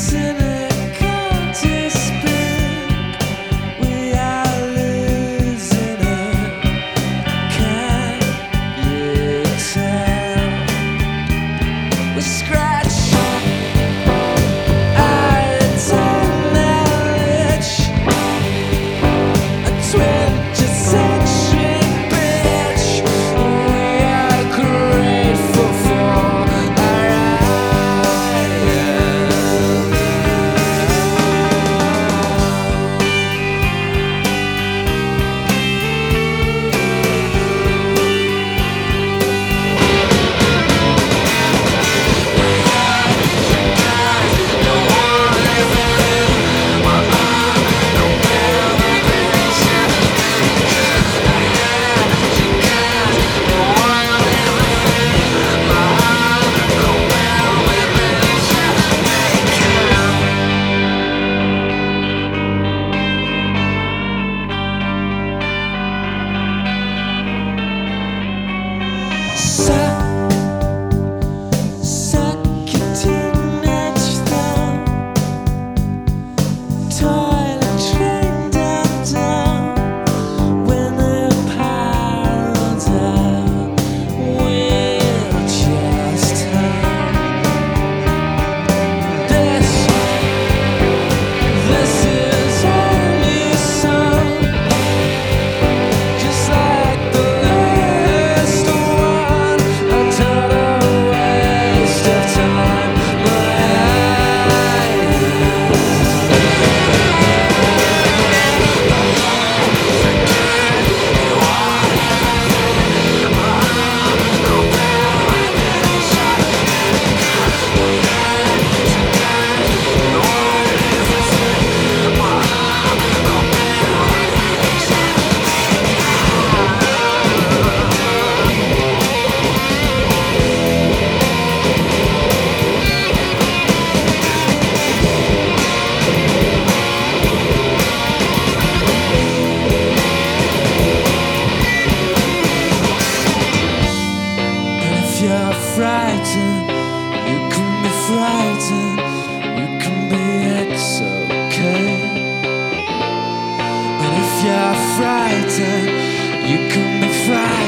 Scratch You can be fried.